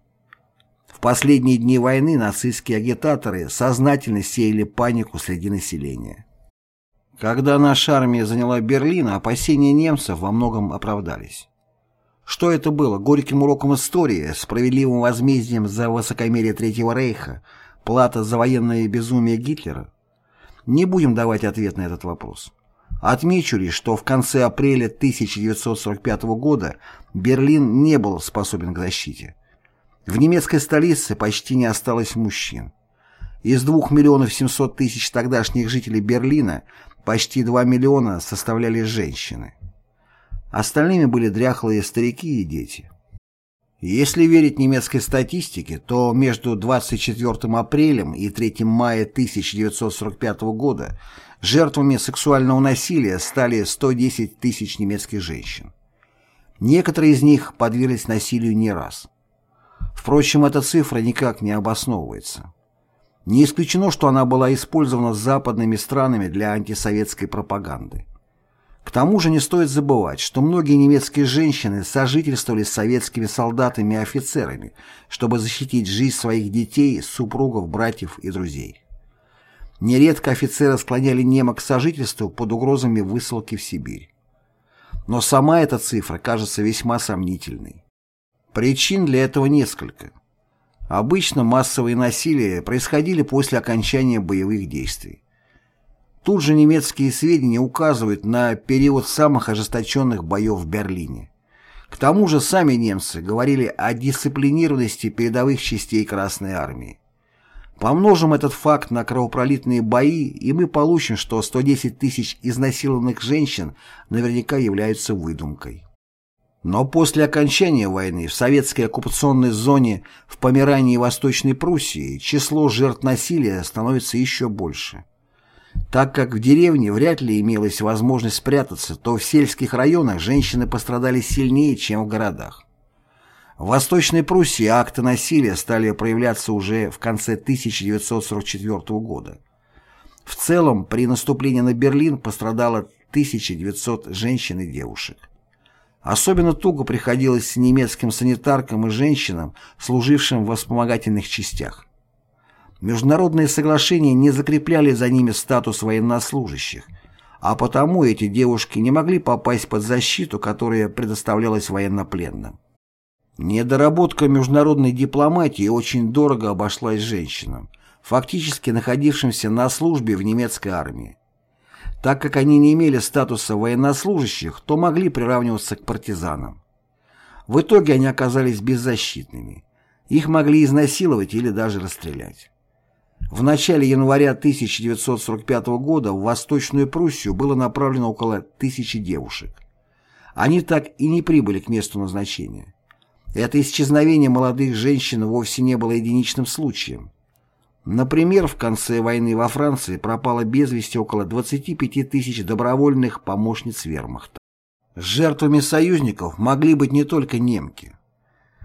S1: В последние дни войны нацистские агитаторы сознательно сеяли панику среди населения. Когда наша армия заняла Берлин, опасения немцев во многом оправдались. Что это было? Горьким уроком истории, справедливым возмездием за высокомерие Третьего Рейха, плата за военное безумие Гитлера? Не будем давать ответ на этот вопрос. Отмечу лишь, что в конце апреля 1945 года Берлин не был способен к защите. В немецкой столице почти не осталось мужчин. Из 2 миллионов 700 тысяч тогдашних жителей Берлина почти 2 миллиона составляли женщины. Остальными были дряхлые старики и дети. Если верить немецкой статистике, то между 24 апрелем и 3 мая 1945 года жертвами сексуального насилия стали 110 тысяч немецких женщин. Некоторые из них подверглись насилию не раз. Впрочем, эта цифра никак не обосновывается. Не исключено, что она была использована западными странами для антисоветской пропаганды. Тому же не стоит забывать, что многие немецкие женщины сожительствовали с советскими солдатами и офицерами, чтобы защитить жизнь своих детей, супругов, братьев и друзей. Нередко офицеры склоняли немок к сожительству под угрозами высылки в Сибирь. Но сама эта цифра кажется весьма сомнительной. Причин для этого несколько. Обычно массовые насилия происходили после окончания боевых действий. Тут же немецкие сведения указывают на период самых ожесточенных боев в Берлине. К тому же сами немцы говорили о дисциплинированности передовых частей Красной Армии. Помножим этот факт на кровопролитные бои, и мы получим, что 110 тысяч изнасилованных женщин наверняка являются выдумкой. Но после окончания войны в советской оккупационной зоне в Померании и Восточной Пруссии число жертв насилия становится еще больше. Так как в деревне вряд ли имелась возможность спрятаться, то в сельских районах женщины пострадали сильнее, чем в городах. В Восточной Пруссии акты насилия стали проявляться уже в конце 1944 года. В целом, при наступлении на Берлин пострадало 1900 женщин и девушек. Особенно туго приходилось немецким санитаркам и женщинам, служившим в вспомогательных частях. Международные соглашения не закрепляли за ними статус военнослужащих, а потому эти девушки не могли попасть под защиту, которая предоставлялась военнопленным. Недоработка международной дипломатии очень дорого обошлась женщинам, фактически находившимся на службе в немецкой армии. Так как они не имели статуса военнослужащих, то могли приравниваться к партизанам. В итоге они оказались беззащитными. Их могли изнасиловать или даже расстрелять. В начале января 1945 года в Восточную Пруссию было направлено около тысячи девушек. Они так и не прибыли к месту назначения. Это исчезновение молодых женщин вовсе не было единичным случаем. Например, в конце войны во Франции пропало без вести около 25 тысяч добровольных помощниц вермахта. Жертвами союзников могли быть не только немки.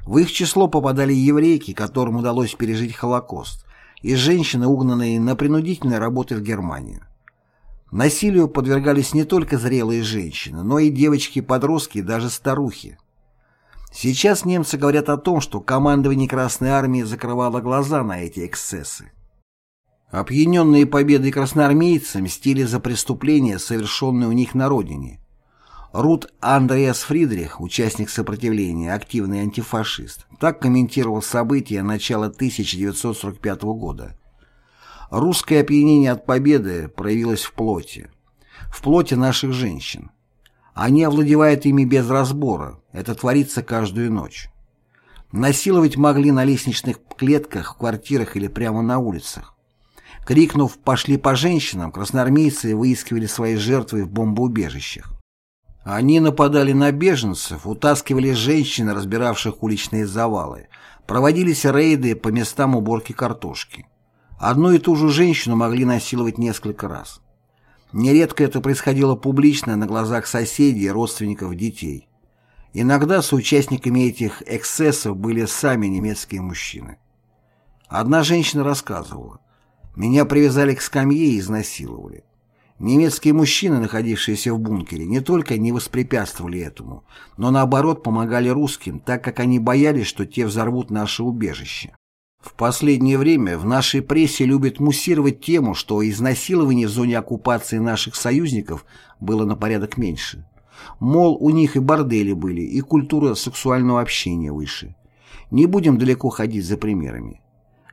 S1: В их число попадали еврейки, которым удалось пережить Холокост, и женщины, угнанные на принудительные работы в Германию. Насилию подвергались не только зрелые женщины, но и девочки-подростки даже старухи. Сейчас немцы говорят о том, что командование Красной Армии закрывало глаза на эти эксцессы. Опьяненные победой красноармейцы мстили за преступления, совершенные у них на родине. Рут Андреас Фридрих, участник сопротивления, активный антифашист, так комментировал события начала 1945 года. Русское опьянение от победы проявилось в плоти. В плоти наших женщин. Они овладевают ими без разбора. Это творится каждую ночь. Насиловать могли на лестничных клетках, в квартирах или прямо на улицах. Крикнув «пошли по женщинам», красноармейцы выискивали свои жертвы в бомбоубежищах. Они нападали на беженцев, утаскивали женщин, разбиравших уличные завалы. Проводились рейды по местам уборки картошки. Одну и ту же женщину могли насиловать несколько раз. Нередко это происходило публично на глазах соседей, родственников, детей. Иногда соучастниками этих эксцессов были сами немецкие мужчины. Одна женщина рассказывала. «Меня привязали к скамье и изнасиловали. Немецкие мужчины, находившиеся в бункере, не только не воспрепятствовали этому, но наоборот помогали русским, так как они боялись, что те взорвут наше убежище. В последнее время в нашей прессе любят муссировать тему, что изнасилований в зоне оккупации наших союзников было на порядок меньше. Мол, у них и бордели были, и культура сексуального общения выше. Не будем далеко ходить за примерами.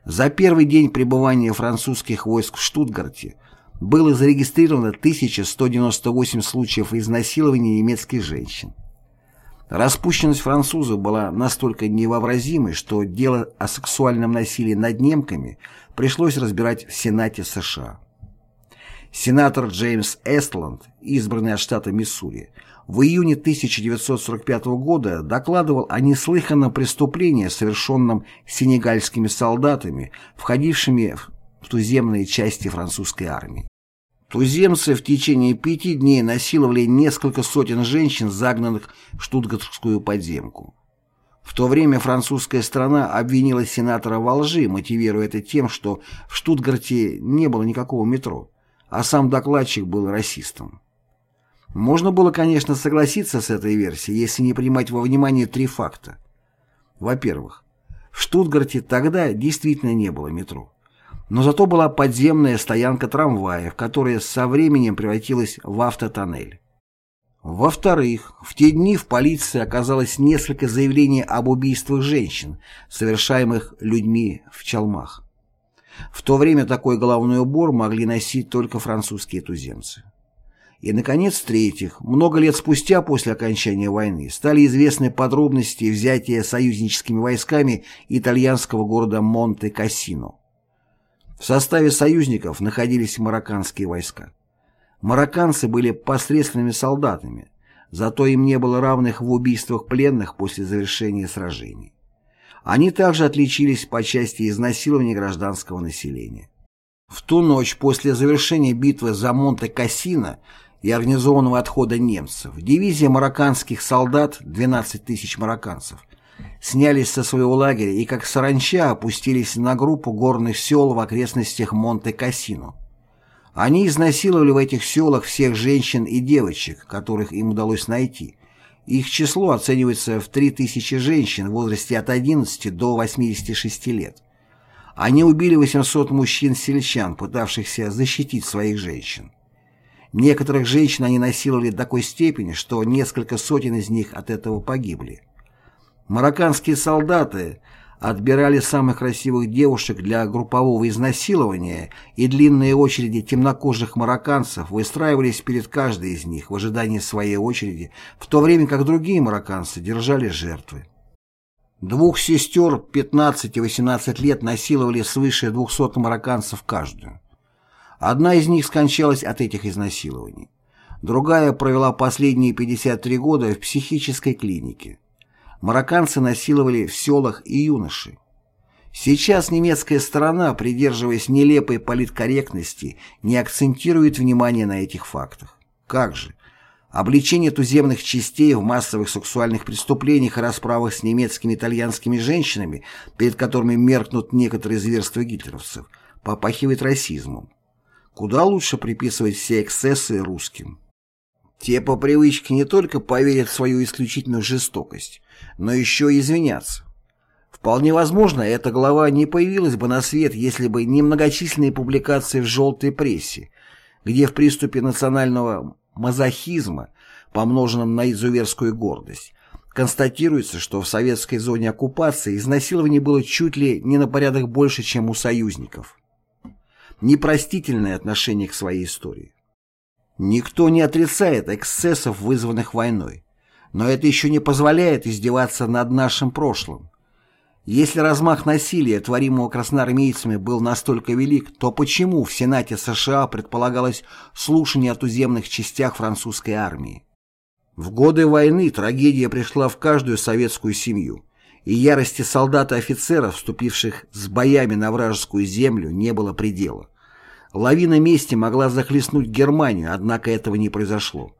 S1: За первый день пребывания французских войск в Штутгарте было зарегистрировано 1198 случаев изнасилования немецких женщин. Распущенность французов была настолько невообразимой, что дело о сексуальном насилии над немками пришлось разбирать в Сенате США. Сенатор Джеймс Эстланд, избранный от штата Миссури, в июне 1945 года докладывал о неслыханном преступлении, совершенном сенегальскими солдатами, входившими в туземные части французской армии. Туземцы в течение пяти дней насиловали несколько сотен женщин, загнанных в штутгартскую подземку. В то время французская страна обвинила сенатора во лжи, мотивируя это тем, что в Штутгарте не было никакого метро, а сам докладчик был расистом. Можно было, конечно, согласиться с этой версией, если не принимать во внимание три факта. Во-первых, в Штутгарте тогда действительно не было метро. Но зато была подземная стоянка трамваев, которая со временем превратилась в автотоннель. Во-вторых, в те дни в полиции оказалось несколько заявлений об убийствах женщин, совершаемых людьми в чалмах. В то время такой головной убор могли носить только французские туземцы. И, наконец, в-третьих, много лет спустя после окончания войны стали известны подробности взятия союзническими войсками итальянского города Монте-Кассино. В составе союзников находились марокканские войска. Марокканцы были посредственными солдатами, зато им не было равных в убийствах пленных после завершения сражений. Они также отличились по части изнасилования гражданского населения. В ту ночь после завершения битвы за Монте-Кассино и организованного отхода немцев, дивизия марокканских солдат, 12 тысяч марокканцев, снялись со своего лагеря и как саранча опустились на группу горных сел в окрестностях Монте-Кассино. Они изнасиловали в этих селах всех женщин и девочек, которых им удалось найти. Их число оценивается в 3000 женщин в возрасте от 11 до 86 лет. Они убили 800 мужчин-сельчан, пытавшихся защитить своих женщин. Некоторых женщин они насиловали до такой степени, что несколько сотен из них от этого погибли. Марокканские солдаты отбирали самых красивых девушек для группового изнасилования, и длинные очереди темнокожих марокканцев выстраивались перед каждой из них в ожидании своей очереди, в то время как другие марокканцы держали жертвы. Двух сестер 15 и 18 лет насиловали свыше 200 марокканцев каждую. Одна из них скончалась от этих изнасилований. Другая провела последние 53 года в психической клинике. Марокканцы насиловали в селах и юноши. Сейчас немецкая сторона, придерживаясь нелепой политкорректности, не акцентирует внимание на этих фактах. Как же? Обличение туземных частей в массовых сексуальных преступлениях и расправах с немецкими и итальянскими женщинами, перед которыми меркнут некоторые зверства гитлеровцев, попахивает расизмом. Куда лучше приписывать все эксцессы русским. Те по привычке не только поверят в свою исключительную жестокость, но еще и извиняться. Вполне возможно, эта глава не появилась бы на свет, если бы не многочисленные публикации в желтой прессе, где в приступе национального мазохизма, помноженном на изуверскую гордость, констатируется, что в советской зоне оккупации изнасилований было чуть ли не на порядок больше, чем у союзников. Непростительное отношение к своей истории. Никто не отрицает эксцессов, вызванных войной. Но это еще не позволяет издеваться над нашим прошлым. Если размах насилия, творимого красноармейцами, был настолько велик, то почему в Сенате США предполагалось слушание о туземных частях французской армии? В годы войны трагедия пришла в каждую советскую семью, и ярости солдат и офицеров, вступивших с боями на вражескую землю, не было предела. Лавина мести могла захлестнуть Германию, однако этого не произошло.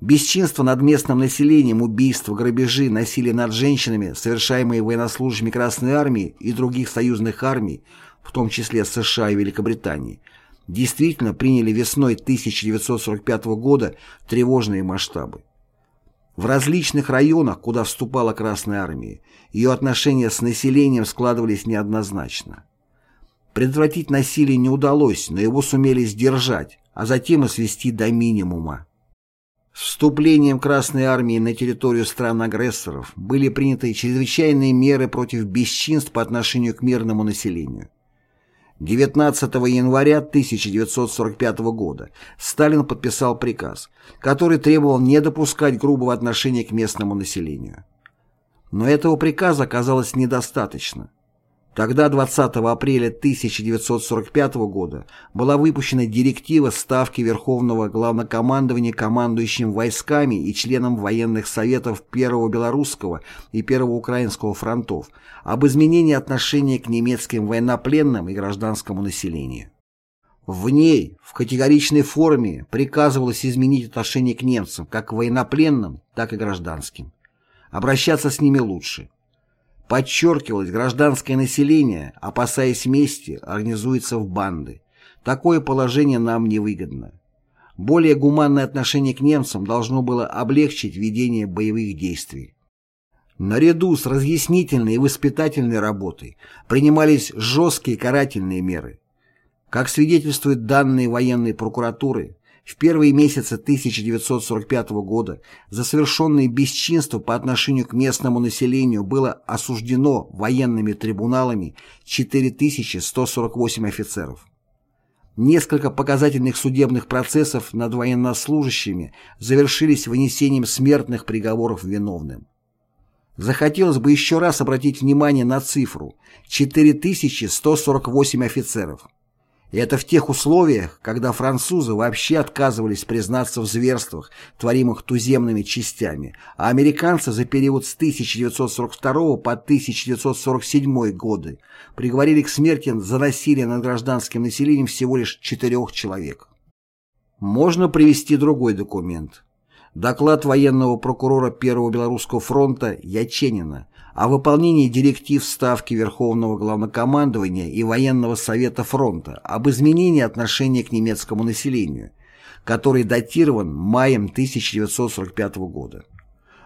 S1: Бесчинство над местным населением, убийства, грабежи, насилие над женщинами, совершаемые военнослужащими Красной Армии и других союзных армий, в том числе США и Великобритании, действительно приняли весной 1945 года тревожные масштабы. В различных районах, куда вступала Красная Армия, ее отношения с населением складывались неоднозначно. Предотвратить насилие не удалось, но его сумели сдержать, а затем и свести до минимума. Вступлением Красной Армии на территорию стран-агрессоров были приняты чрезвычайные меры против бесчинств по отношению к мирному населению. 19 января 1945 года Сталин подписал приказ, который требовал не допускать грубого отношения к местному населению. Но этого приказа оказалось недостаточно. Тогда, 20 апреля 1945 года, была выпущена директива Ставки Верховного Главнокомандования командующим войсками и членам военных советов Первого Белорусского и Первого Украинского фронтов об изменении отношения к немецким военнопленным и гражданскому населению. В ней в категоричной форме приказывалось изменить отношение к немцам как к военнопленным, так и гражданским. Обращаться с ними лучше. Подчеркивалось, гражданское население, опасаясь мести, организуется в банды. Такое положение нам невыгодно. Более гуманное отношение к немцам должно было облегчить ведение боевых действий. Наряду с разъяснительной и воспитательной работой принимались жесткие карательные меры. Как свидетельствуют данные военной прокуратуры, в первые месяцы 1945 года за совершенные бесчинства по отношению к местному населению было осуждено военными трибуналами 4148 офицеров. Несколько показательных судебных процессов над военнослужащими завершились вынесением смертных приговоров виновным. Захотелось бы еще раз обратить внимание на цифру – 4148 офицеров. И это в тех условиях, когда французы вообще отказывались признаться в зверствах, творимых туземными частями, а американцы за период с 1942 по 1947 годы приговорили к смерти за насилие над гражданским населением всего лишь четырех человек. Можно привести другой документ. Доклад военного прокурора Первого Белорусского фронта Яченина о выполнении директив Ставки Верховного Главнокомандования и Военного Совета Фронта об изменении отношения к немецкому населению, который датирован маем 1945 года.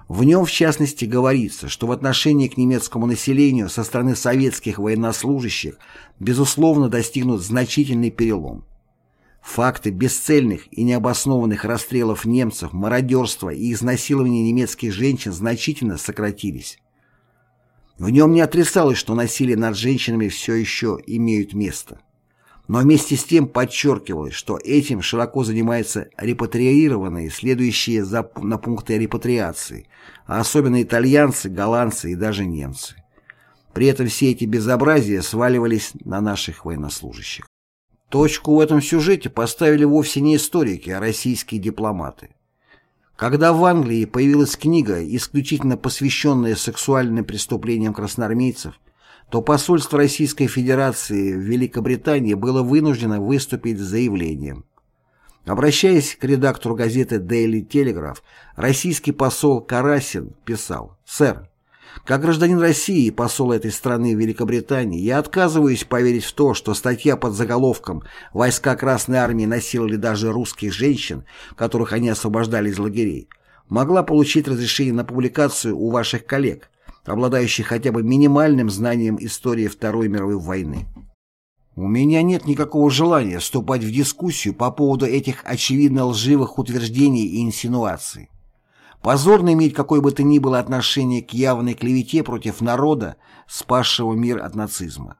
S1: В нем, в частности, говорится, что в отношении к немецкому населению со стороны советских военнослужащих безусловно достигнут значительный перелом. Факты бесцельных и необоснованных расстрелов немцев, мародерства и изнасилования немецких женщин значительно сократились. В нем не отрицалось, что насилие над женщинами все еще имеют место. Но вместе с тем подчеркивалось, что этим широко занимаются репатриированные, следующие за, на пункты репатриации, а особенно итальянцы, голландцы и даже немцы. При этом все эти безобразия сваливались на наших военнослужащих. Точку в этом сюжете поставили вовсе не историки, а российские дипломаты. Когда в Англии появилась книга, исключительно посвященная сексуальным преступлениям красноармейцев, то посольство Российской Федерации в Великобритании было вынуждено выступить с заявлением. Обращаясь к редактору газеты Daily Telegraph, российский посол Карасин писал «Сэр, как гражданин России и посол этой страны в Великобритании, я отказываюсь поверить в то, что статья под заголовком «Войска Красной Армии насиловали даже русских женщин, которых они освобождали из лагерей», могла получить разрешение на публикацию у ваших коллег, обладающих хотя бы минимальным знанием истории Второй мировой войны. У меня нет никакого желания вступать в дискуссию по поводу этих очевидно лживых утверждений и инсинуаций. Позорно иметь какое бы то ни было отношение к явной клевете против народа, спасшего мир от нацизма.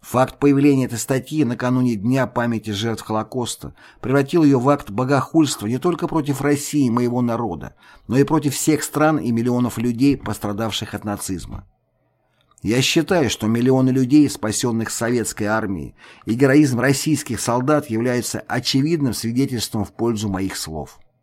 S1: Факт появления этой статьи накануне Дня памяти жертв Холокоста превратил ее в акт богохульства не только против России и моего народа, но и против всех стран и миллионов людей, пострадавших от нацизма. Я считаю, что миллионы людей, спасенных советской армией, и героизм российских солдат являются очевидным свидетельством в пользу моих слов.